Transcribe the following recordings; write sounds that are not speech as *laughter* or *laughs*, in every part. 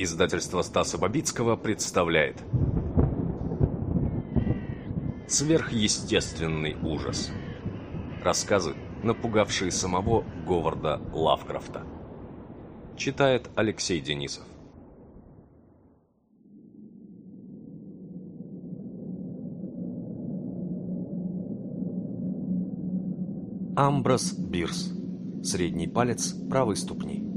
Издательство Стаса Бабицкого представляет. Сверхъестественный ужас. Рассказы, напугавшие самого Говарда Лавкрафта. Читает Алексей Денисов. Амброс Бирс. Средний палец правой ступни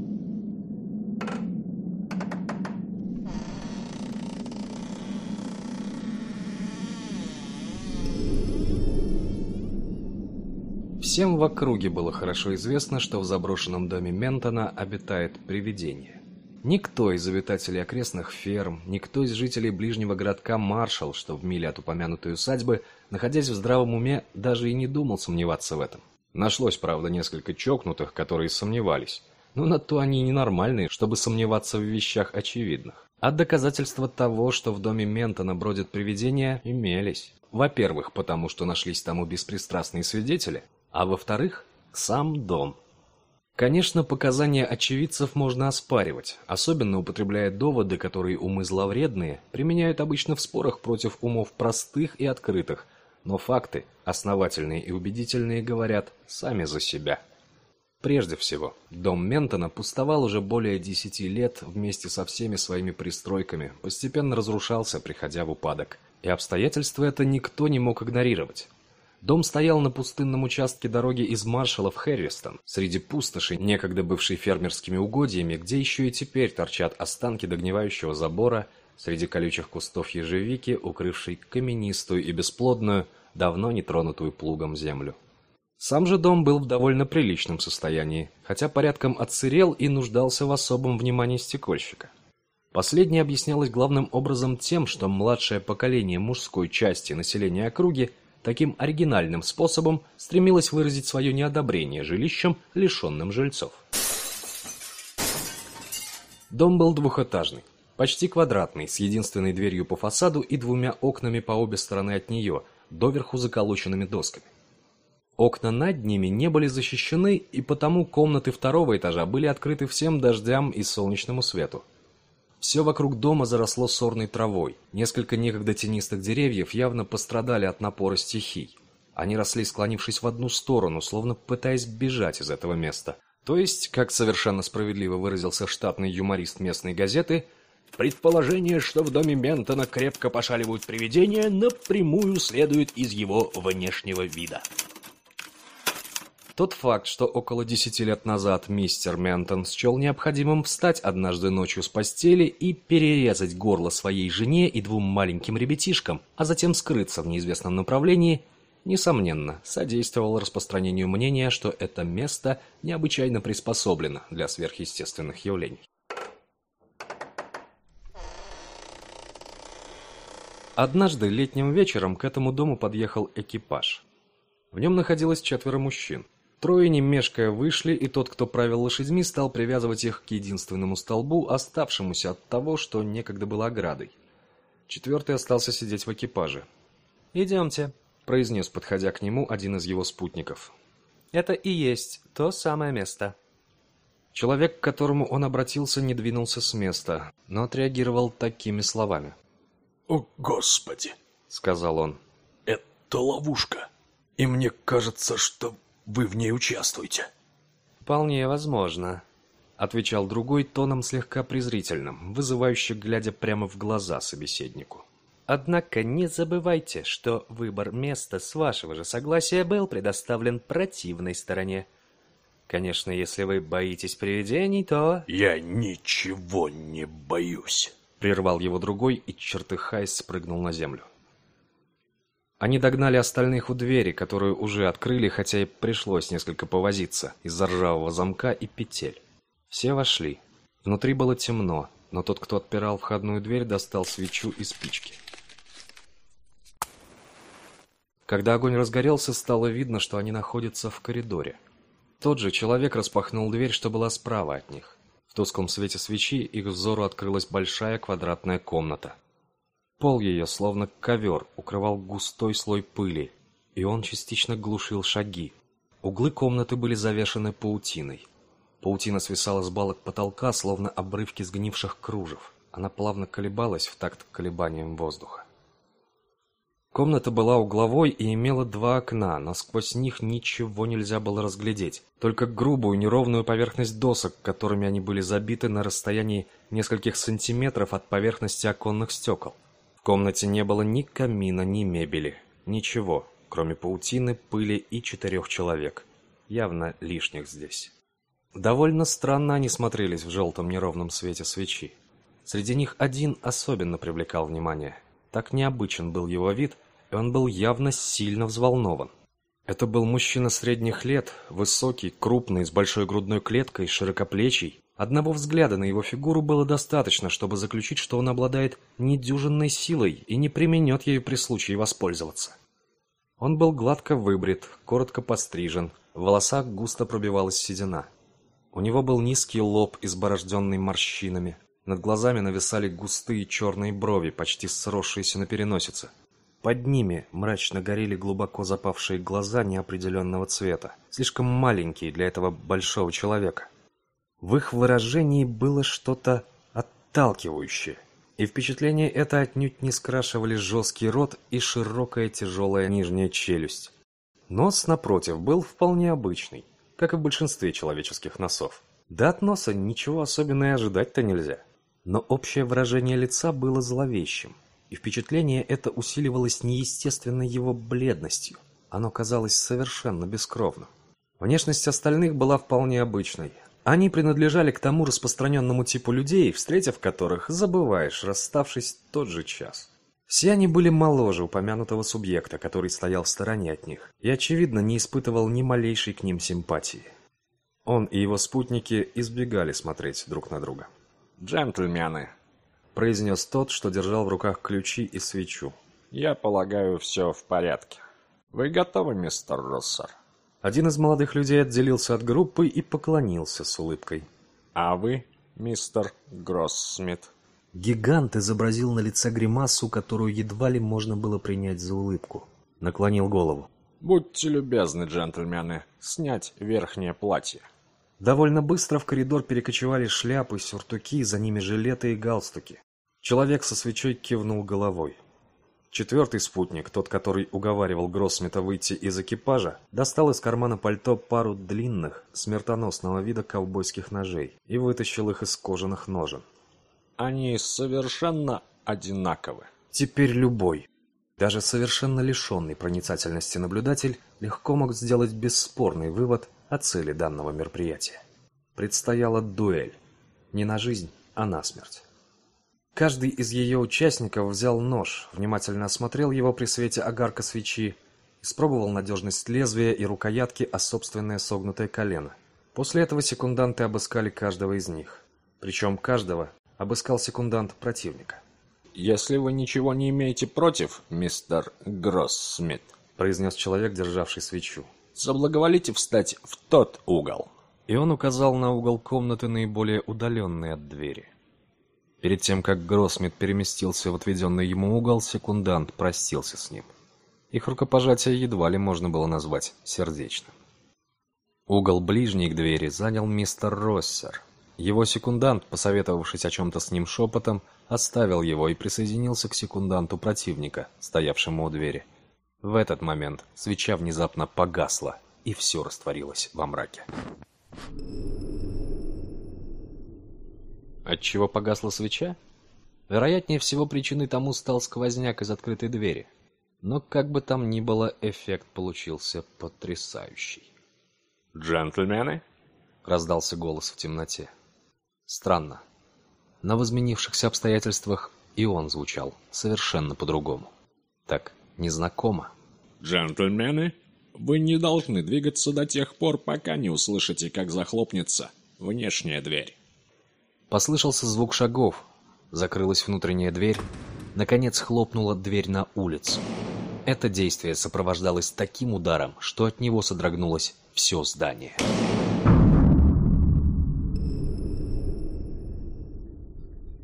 Всем в округе было хорошо известно, что в заброшенном доме Ментона обитает привидение. Никто из обитателей окрестных ферм, никто из жителей ближнего городка Маршалл, что в миле от упомянутой усадьбы, находясь в здравом уме, даже и не думал сомневаться в этом. Нашлось, правда, несколько чокнутых, которые сомневались. Но на то они и ненормальные, чтобы сомневаться в вещах очевидных. А доказательства того, что в доме Ментона бродят привидения, имелись. Во-первых, потому что нашлись тому беспристрастные свидетели, а во-вторых, сам дом. Конечно, показания очевидцев можно оспаривать, особенно употребляя доводы, которые умы зловредные применяют обычно в спорах против умов простых и открытых, но факты, основательные и убедительные, говорят сами за себя. Прежде всего, дом Ментона пустовал уже более десяти лет вместе со всеми своими пристройками, постепенно разрушался, приходя в упадок. И обстоятельства это никто не мог игнорировать. Дом стоял на пустынном участке дороги из Маршалла в Хэрристон, среди пустоши, некогда бывшей фермерскими угодьями, где еще и теперь торчат останки догнивающего забора, среди колючих кустов ежевики, укрывшей каменистую и бесплодную, давно не тронутую плугом землю. Сам же дом был в довольно приличном состоянии, хотя порядком отсырел и нуждался в особом внимании стекольщика. Последнее объяснялось главным образом тем, что младшее поколение мужской части населения округи таким оригинальным способом стремилась выразить свое неодобрение жилищем, лишенным жильцов. Дом был двухэтажный, почти квадратный, с единственной дверью по фасаду и двумя окнами по обе стороны от нее, доверху заколоченными досками. Окна над ними не были защищены, и потому комнаты второго этажа были открыты всем дождям и солнечному свету. Все вокруг дома заросло сорной травой. Несколько некогда тенистых деревьев явно пострадали от напора стихий. Они росли, склонившись в одну сторону, словно пытаясь бежать из этого места. То есть, как совершенно справедливо выразился штатный юморист местной газеты, предположение, что в доме Ментона крепко пошаливают привидения, напрямую следует из его внешнего вида. Тот факт, что около десяти лет назад мистер Ментон счел необходимым встать однажды ночью с постели и перерезать горло своей жене и двум маленьким ребятишкам, а затем скрыться в неизвестном направлении, несомненно, содействовал распространению мнения, что это место необычайно приспособлено для сверхъестественных явлений. Однажды летним вечером к этому дому подъехал экипаж. В нем находилось четверо мужчин. Трое, не мешкая, вышли, и тот, кто правил лошадьми, стал привязывать их к единственному столбу, оставшемуся от того, что некогда был оградой. Четвертый остался сидеть в экипаже. «Идемте», — произнес, подходя к нему, один из его спутников. «Это и есть то самое место». Человек, к которому он обратился, не двинулся с места, но отреагировал такими словами. «О, Господи!» — сказал он. «Это ловушка, и мне кажется, что вы в ней участвуете. Вполне возможно, отвечал другой тоном слегка презрительным, вызывающе глядя прямо в глаза собеседнику. Однако не забывайте, что выбор места с вашего же согласия был предоставлен противной стороне. Конечно, если вы боитесь привидений, то... Я ничего не боюсь. Прервал его другой и, чертыхаясь, спрыгнул на землю. Они догнали остальных у двери, которую уже открыли, хотя и пришлось несколько повозиться из-за ржавого замка и петель. Все вошли. Внутри было темно, но тот, кто отпирал входную дверь, достал свечу и спички. Когда огонь разгорелся, стало видно, что они находятся в коридоре. Тот же человек распахнул дверь, что была справа от них. В тусклом свете свечи их взору открылась большая квадратная комната. Пол ее, словно ковер, укрывал густой слой пыли, и он частично глушил шаги. Углы комнаты были завешаны паутиной. Паутина свисала с балок потолка, словно обрывки сгнивших кружев. Она плавно колебалась в такт колебаниям воздуха. Комната была угловой и имела два окна, но сквозь них ничего нельзя было разглядеть, только грубую неровную поверхность досок, которыми они были забиты на расстоянии нескольких сантиметров от поверхности оконных стекол. В комнате не было ни камина, ни мебели, ничего, кроме паутины, пыли и четырех человек, явно лишних здесь. Довольно странно они смотрелись в желтом неровном свете свечи. Среди них один особенно привлекал внимание. Так необычен был его вид, и он был явно сильно взволнован. Это был мужчина средних лет, высокий, крупный, с большой грудной клеткой, широкоплечий. Одного взгляда на его фигуру было достаточно, чтобы заключить, что он обладает недюжинной силой и не применет ею при случае воспользоваться. Он был гладко выбрит, коротко пострижен, в волосах густо пробивалась седина. У него был низкий лоб, изборожденный морщинами. Над глазами нависали густые черные брови, почти сросшиеся на переносице. Под ними мрачно горели глубоко запавшие глаза неопределенного цвета, слишком маленькие для этого большого человека. В их выражении было что-то отталкивающее, и впечатление это отнюдь не скрашивали жесткий рот и широкая тяжелая нижняя челюсть. Нос, напротив, был вполне обычный, как и в большинстве человеческих носов. Да от носа ничего особенного ожидать-то нельзя. Но общее выражение лица было зловещим, и впечатление это усиливалось неестественной его бледностью. Оно казалось совершенно бескровным. Внешность остальных была вполне обычной. Они принадлежали к тому распространенному типу людей, встретив которых забываешь, расставшись тот же час. Все они были моложе упомянутого субъекта, который стоял в стороне от них, и, очевидно, не испытывал ни малейшей к ним симпатии. Он и его спутники избегали смотреть друг на друга. «Джентльмены», — произнес тот, что держал в руках ключи и свечу. «Я полагаю, все в порядке. Вы готовы, мистер Россер?» Один из молодых людей отделился от группы и поклонился с улыбкой. «А вы, мистер Гроссмит?» Гигант изобразил на лице гримасу, которую едва ли можно было принять за улыбку. Наклонил голову. «Будьте любезны, джентльмены, снять верхнее платье». Довольно быстро в коридор перекочевали шляпы, сюртуки, за ними жилеты и галстуки. Человек со свечой кивнул головой. Четвертый спутник, тот, который уговаривал Гроссмита выйти из экипажа, достал из кармана пальто пару длинных, смертоносного вида ковбойских ножей и вытащил их из кожаных ножен. Они совершенно одинаковы. Теперь любой, даже совершенно лишенный проницательности наблюдатель, легко мог сделать бесспорный вывод о цели данного мероприятия. Предстояла дуэль. Не на жизнь, а на смерть. Каждый из ее участников взял нож, внимательно осмотрел его при свете огарка свечи, испробовал надежность лезвия и рукоятки о собственное согнутое колено. После этого секунданты обыскали каждого из них. Причем каждого обыскал секундант противника. «Если вы ничего не имеете против, мистер Гроссмит», произнес человек, державший свечу. «Заблаговолите встать в тот угол». И он указал на угол комнаты, наиболее удаленный от двери. Перед тем, как Гроссмит переместился в отведенный ему угол, секундант простился с ним. Их рукопожатие едва ли можно было назвать сердечным. Угол ближний к двери занял мистер Россер, его секундант, посоветовавшись о чем-то с ним шепотом, оставил его и присоединился к секунданту противника, стоявшему у двери. В этот момент свеча внезапно погасла, и все растворилось во мраке. Отчего погасла свеча? Вероятнее всего, причиной тому стал сквозняк из открытой двери. Но как бы там ни было, эффект получился потрясающий. «Джентльмены?» — раздался голос в темноте. Странно. Но в изменившихся обстоятельствах и он звучал совершенно по-другому. Так незнакомо. «Джентльмены, вы не должны двигаться до тех пор, пока не услышите, как захлопнется внешняя дверь». Послышался звук шагов. Закрылась внутренняя дверь. Наконец хлопнула дверь на улицу. Это действие сопровождалось таким ударом, что от него содрогнулось все здание.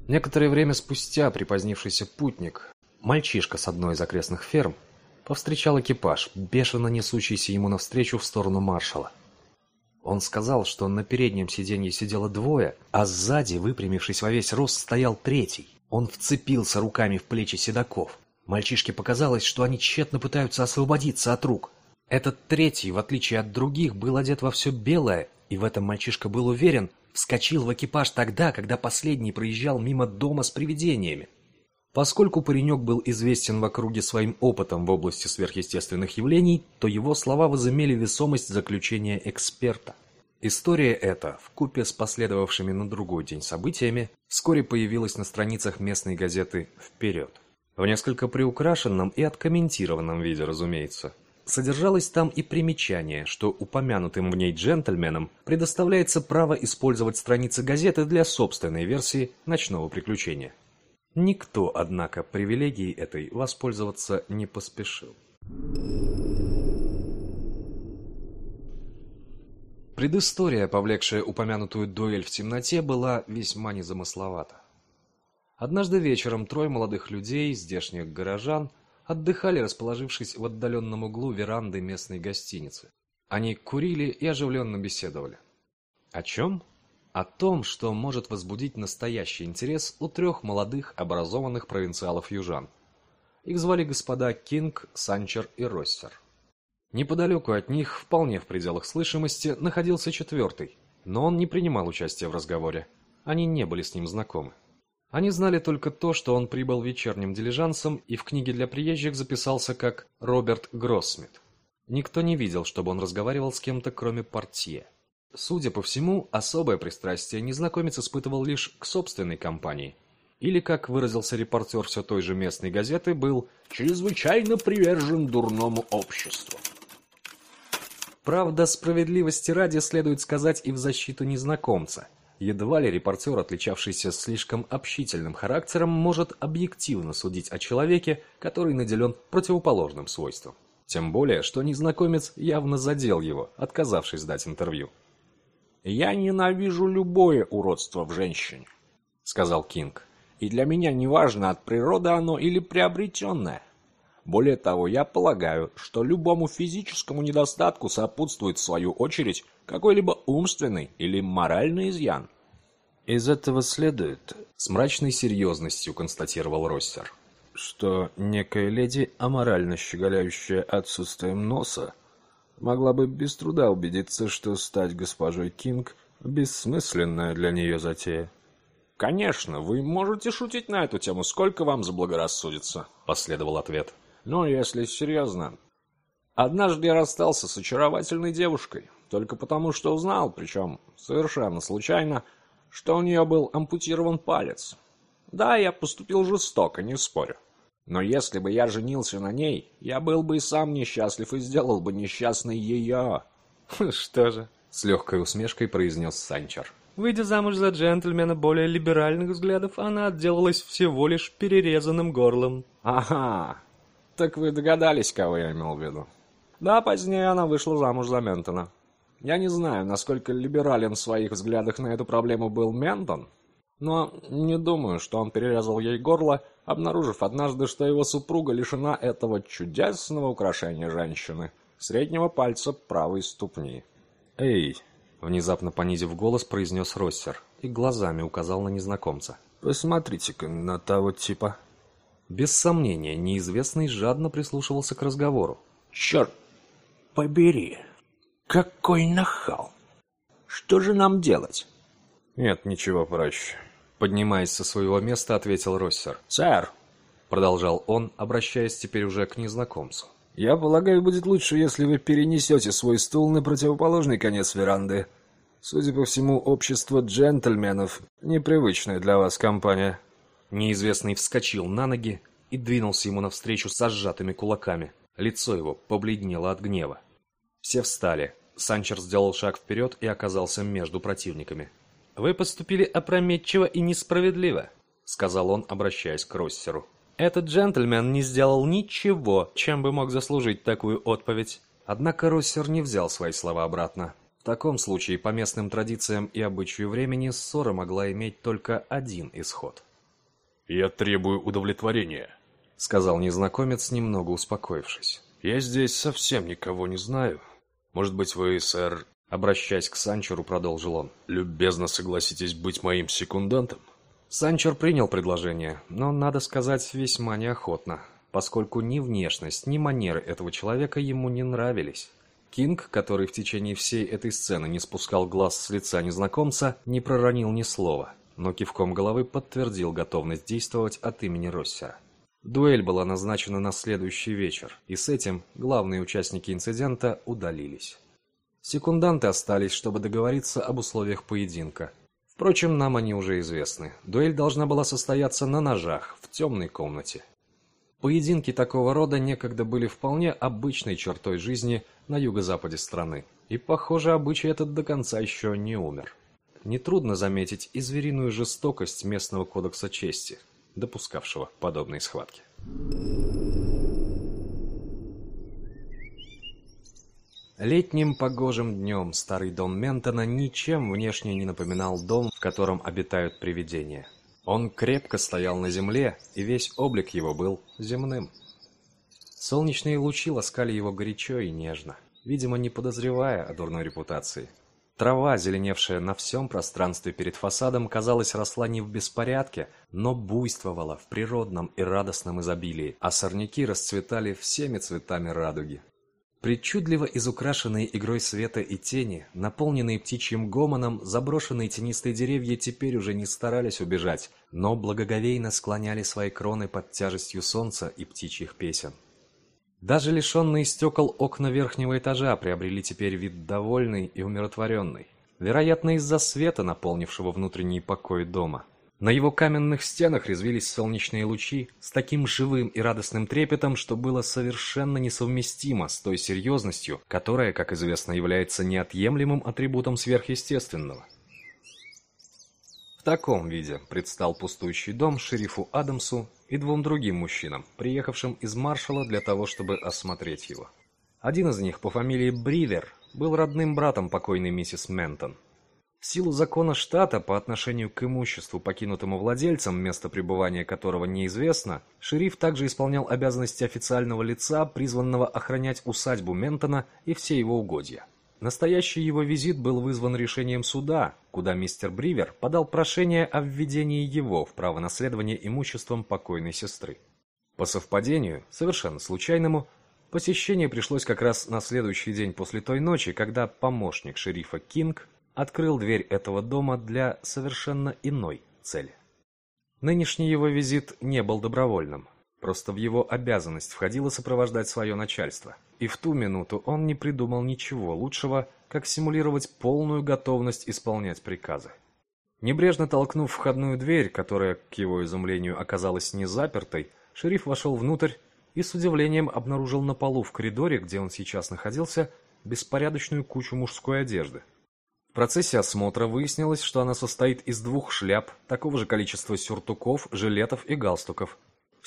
Некоторое время спустя припозднившийся путник, мальчишка с одной из окрестных ферм, повстречал экипаж, бешено несущийся ему навстречу в сторону маршала. Он сказал, что на переднем сиденье сидело двое, а сзади, выпрямившись во весь рост, стоял третий. Он вцепился руками в плечи седаков. Мальчишке показалось, что они тщетно пытаются освободиться от рук. Этот третий, в отличие от других, был одет во все белое, и в этом мальчишка был уверен, вскочил в экипаж тогда, когда последний проезжал мимо дома с привидениями. Поскольку паренек был известен в округе своим опытом в области сверхъестественных явлений, то его слова возымели весомость заключения эксперта. История эта, вкупе с последовавшими на другой день событиями, вскоре появилась на страницах местной газеты «Вперед». В несколько приукрашенном и откомментированном виде, разумеется. Содержалось там и примечание, что упомянутым в ней джентльменам предоставляется право использовать страницы газеты для собственной версии «Ночного приключения». Никто, однако, привилегией этой воспользоваться не поспешил. Предыстория, повлекшая упомянутую дуэль в темноте, была весьма незамысловата. Однажды вечером трое молодых людей, здешних горожан, отдыхали, расположившись в отдаленном углу веранды местной гостиницы. Они курили и оживленно беседовали. О чем? О том, что может возбудить настоящий интерес у трех молодых образованных провинциалов-южан. Их звали господа Кинг, Санчер и Россер. Неподалеку от них, вполне в пределах слышимости, находился четвертый, но он не принимал участия в разговоре. Они не были с ним знакомы. Они знали только то, что он прибыл вечерним дилижансом и в книге для приезжих записался как Роберт Гроссмит. Никто не видел, чтобы он разговаривал с кем-то, кроме портье. Судя по всему, особое пристрастие незнакомец испытывал лишь к собственной компании. Или, как выразился репортер все той же местной газеты, был «чрезвычайно привержен дурному обществу». Правда, справедливости ради следует сказать и в защиту незнакомца. Едва ли репортер, отличавшийся слишком общительным характером, может объективно судить о человеке, который наделен противоположным свойством. Тем более, что незнакомец явно задел его, отказавшись дать интервью. «Я ненавижу любое уродство в женщине», — сказал Кинг. «И для меня неважно, от природы оно или приобретенное. Более того, я полагаю, что любому физическому недостатку сопутствует, в свою очередь, какой-либо умственный или моральный изъян». «Из этого следует», — с мрачной серьезностью констатировал Россер, «что некая леди, аморально щеголяющая отсутствием носа, могла бы без труда убедиться, что стать госпожой Кинг – бессмысленная для нее затея. «Конечно, вы можете шутить на эту тему, сколько вам заблагорассудится», – последовал ответ. «Но если серьезно, однажды я расстался с очаровательной девушкой, только потому что узнал, причем совершенно случайно, что у нее был ампутирован палец. Да, я поступил жестоко, не спорю. Но если бы я женился на ней, я был бы и сам несчастлив и сделал бы несчастной ее. *laughs* Что же, с легкой усмешкой произнес Санчер. Выйдя замуж за джентльмена более либеральных взглядов, она отделалась всего лишь перерезанным горлом. Ага, так вы догадались, кого я имел в виду. Да, позднее она вышла замуж за Ментона. Я не знаю, насколько либерален в своих взглядах на эту проблему был Ментон, но не думаю, что он перерезал ей горло, обнаружив однажды, что его супруга лишена этого чудесного украшения женщины – среднего пальца правой ступни. «Эй!» – внезапно понизив голос, произнес Россер и глазами указал на незнакомца. «Посмотрите-ка на того типа». Без сомнения, неизвестный жадно прислушивался к разговору. «Черт побери! Какой нахал! Что же нам делать?» «Нет, ничего проще. Поднимаясь со своего места, ответил Россер. «Сэр!» Продолжал он, обращаясь теперь уже к незнакомцу. «Я полагаю, будет лучше, если вы перенесете свой стул на противоположный конец веранды. Судя по всему, общество джентльменов — непривычная для вас компания». Неизвестный вскочил на ноги и двинулся ему навстречу со сжатыми кулаками. Лицо его побледнело от гнева. Все встали. Санчер сделал шаг вперед и оказался между противниками. «Вы поступили опрометчиво и несправедливо», — сказал он, обращаясь к Россеру. «Этот джентльмен не сделал ничего, чем бы мог заслужить такую отповедь». Однако Россер не взял свои слова обратно. В таком случае, по местным традициям и обычаю времени, ссора могла иметь только один исход. «Я требую удовлетворения», — сказал незнакомец, немного успокоившись. «Я здесь совсем никого не знаю. Может быть, вы, сэр, Обращаясь к Санчеру, продолжил он. «Любезно согласитесь быть моим секундантом?» Санчер принял предложение, но, надо сказать, весьма неохотно, поскольку ни внешность, ни манеры этого человека ему не нравились. Кинг, который в течение всей этой сцены не спускал глаз с лица незнакомца, не проронил ни слова, но кивком головы подтвердил готовность действовать от имени Россера. Дуэль была назначена на следующий вечер, и с этим главные участники инцидента удалились. Секунданты остались, чтобы договориться об условиях поединка. Впрочем, нам они уже известны. Дуэль должна была состояться на ножах, в темной комнате. Поединки такого рода некогда были вполне обычной чертой жизни на юго-западе страны. И, похоже, обычай этот до конца еще не умер. Нетрудно заметить и звериную жестокость местного кодекса чести, допускавшего подобные схватки. Летним погожим днем старый дом Ментона ничем внешне не напоминал дом, в котором обитают привидения. Он крепко стоял на земле, и весь облик его был земным. Солнечные лучи ласкали его горячо и нежно, видимо, не подозревая о дурной репутации. Трава, зеленевшая на всем пространстве перед фасадом, казалось, росла не в беспорядке, но буйствовала в природном и радостном изобилии, а сорняки расцветали всеми цветами радуги. Причудливо изукрашенные игрой света и тени, наполненные птичьим гомоном, заброшенные тенистые деревья теперь уже не старались убежать, но благоговейно склоняли свои кроны под тяжестью солнца и птичьих песен. Даже лишенные стекол окна верхнего этажа приобрели теперь вид довольный и умиротворенный. Вероятно, из-за света, наполнившего внутренний покой дома. На его каменных стенах резвились солнечные лучи с таким живым и радостным трепетом, что было совершенно несовместимо с той серьезностью, которая, как известно, является неотъемлемым атрибутом сверхъестественного. В таком виде предстал пустующий дом шерифу Адамсу и двум другим мужчинам, приехавшим из Маршала для того, чтобы осмотреть его. Один из них по фамилии Бривер был родным братом покойной миссис Ментон. В силу закона штата по отношению к имуществу, покинутому владельцем, место пребывания которого неизвестно, шериф также исполнял обязанности официального лица, призванного охранять усадьбу Ментона и все его угодья. Настоящий его визит был вызван решением суда, куда мистер Бривер подал прошение о введении его в право наследования имуществом покойной сестры. По совпадению, совершенно случайному, посещение пришлось как раз на следующий день после той ночи, когда помощник шерифа Кинг открыл дверь этого дома для совершенно иной цели. Нынешний его визит не был добровольным, просто в его обязанность входило сопровождать свое начальство – и в ту минуту он не придумал ничего лучшего, как симулировать полную готовность исполнять приказы. Небрежно толкнув входную дверь, которая, к его изумлению, оказалась не запертой, шериф вошел внутрь и с удивлением обнаружил на полу в коридоре, где он сейчас находился, беспорядочную кучу мужской одежды. В процессе осмотра выяснилось, что она состоит из двух шляп, такого же количества сюртуков, жилетов и галстуков,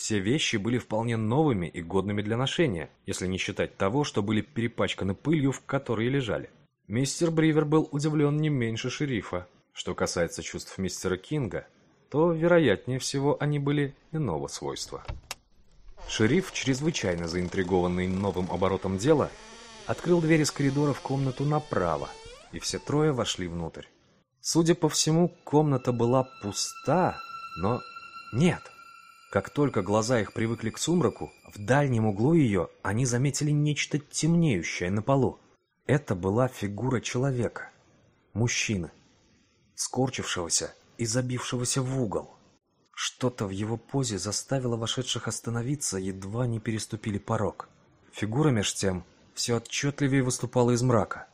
все вещи были вполне новыми и годными для ношения, если не считать того, что были перепачканы пылью, в которой лежали. Мистер Бривер был удивлен не меньше шерифа. Что касается чувств мистера Кинга, то, вероятнее всего, они были иного свойства. Шериф, чрезвычайно заинтригованный новым оборотом дела, открыл дверь из коридора в комнату направо, и все трое вошли внутрь. Судя по всему, комната была пуста, но нет. Как только глаза их привыкли к сумраку, в дальнем углу ее они заметили нечто темнеющее на полу. Это была фигура человека, мужчины, скорчившегося и забившегося в угол. Что-то в его позе заставило вошедших остановиться, едва не переступили порог. Фигура меж тем все отчетливее выступала из мрака.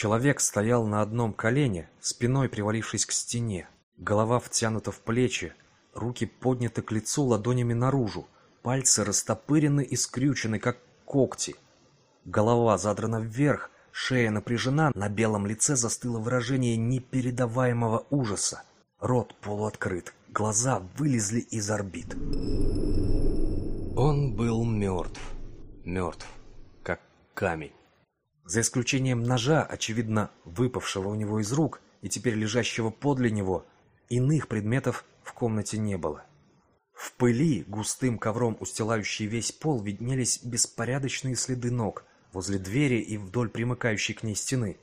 Человек стоял на одном колене, спиной привалившись к стене, голова втянута в плечи, Руки подняты к лицу ладонями наружу, пальцы растопырены и скрючены, как когти. Голова задрана вверх, шея напряжена, на белом лице застыло выражение непередаваемого ужаса. Рот полуоткрыт, глаза вылезли из орбит. Он был мертв. Мертв, как камень. За исключением ножа, очевидно, выпавшего у него из рук и теперь лежащего подле него, иных предметов в комнате не было. В пыли, густым ковром устилающий весь пол, виднелись беспорядочные следы ног возле двери и вдоль примыкающей к ней стены.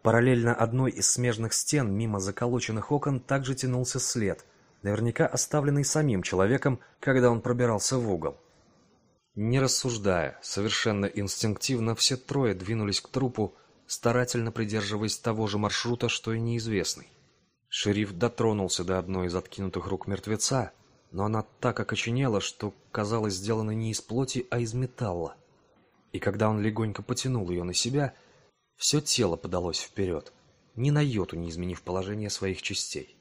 Параллельно одной из смежных стен, мимо заколоченных окон, также тянулся след, наверняка оставленный самим человеком, когда он пробирался в угол. Не рассуждая, совершенно инстинктивно все трое двинулись к трупу, старательно придерживаясь того же маршрута, что и неизвестный. Шериф дотронулся до одной из откинутых рук мертвеца, но она так окоченела, что казалось сделана не из плоти, а из металла. И когда он легонько потянул ее на себя, все тело подалось вперед, ни на йоту не изменив положение своих частей.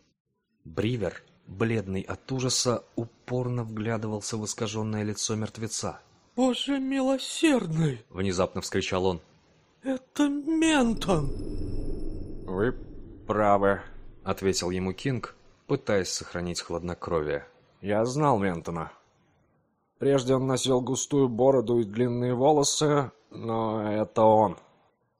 Бривер бледный от ужаса, упорно вглядывался в искаженное лицо мертвеца. «Боже милосердный!» — внезапно вскричал он. «Это Ментон!» «Вы правы», — ответил ему Кинг, пытаясь сохранить хладнокровие. «Я знал Ментона. Прежде он носил густую бороду и длинные волосы, но это он».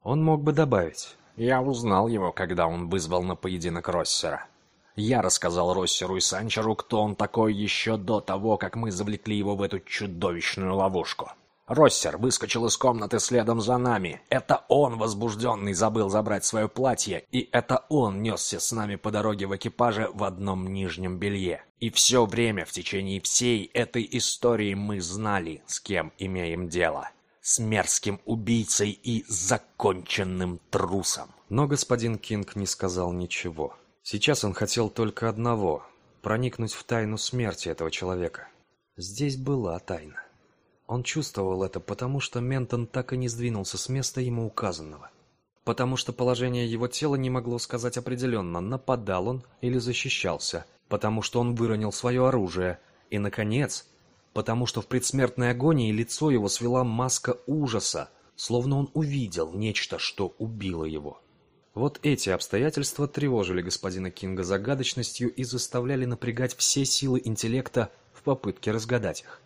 Он мог бы добавить. «Я узнал его, когда он вызвал на поединок Россера». Я рассказал Россеру и Санчеру, кто он такой еще до того, как мы завлекли его в эту чудовищную ловушку. Россер выскочил из комнаты следом за нами. Это он, возбужденный, забыл забрать свое платье, и это он несся с нами по дороге в экипаже в одном нижнем белье. И все время в течение всей этой истории мы знали, с кем имеем дело. С мерзким убийцей и законченным трусом. Но господин Кинг не сказал ничего. Сейчас он хотел только одного — проникнуть в тайну смерти этого человека. Здесь была тайна. Он чувствовал это, потому что Ментон так и не сдвинулся с места ему указанного. Потому что положение его тела не могло сказать определенно, нападал он или защищался. Потому что он выронил свое оружие. И, наконец, потому что в предсмертной агонии лицо его свела маска ужаса, словно он увидел нечто, что убило его. Вот эти обстоятельства тревожили господина Кинга загадочностью и заставляли напрягать все силы интеллекта в попытке разгадать их.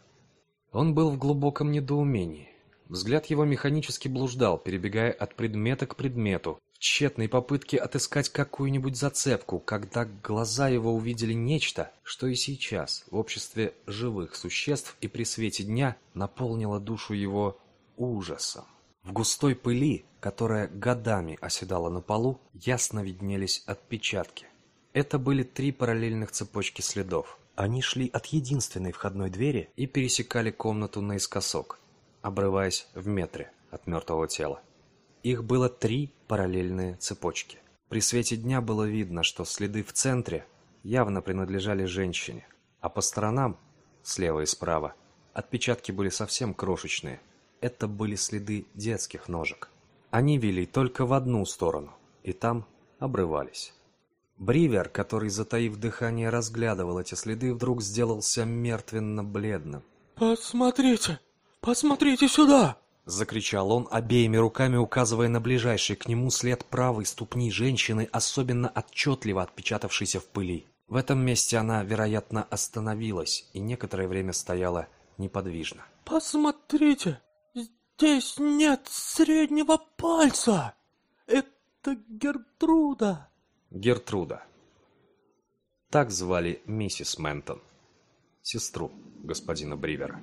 Он был в глубоком недоумении. Взгляд его механически блуждал, перебегая от предмета к предмету, в тщетной попытке отыскать какую-нибудь зацепку, когда глаза его увидели нечто, что и сейчас, в обществе живых существ и при свете дня, наполнило душу его ужасом. В густой пыли, которая годами оседала на полу, ясно виднелись отпечатки. Это были три параллельных цепочки следов. Они шли от единственной входной двери и пересекали комнату наискосок, обрываясь в метре от мертвого тела. Их было три параллельные цепочки. При свете дня было видно, что следы в центре явно принадлежали женщине, а по сторонам, слева и справа, отпечатки были совсем крошечные, это были следы детских ножек. Они вели только в одну сторону, и там обрывались. Бривер, который, затаив дыхание, разглядывал эти следы, вдруг сделался мертвенно-бледным. «Посмотрите! Посмотрите сюда!» Закричал он, обеими руками указывая на ближайший к нему след правой ступни женщины, особенно отчетливо отпечатавшейся в пыли. В этом месте она, вероятно, остановилась и некоторое время стояла неподвижно. «Посмотрите! Здесь нет среднего пальца. Это Гертруда. Гертруда. Так звали миссис Ментон, сестру господина Бривера.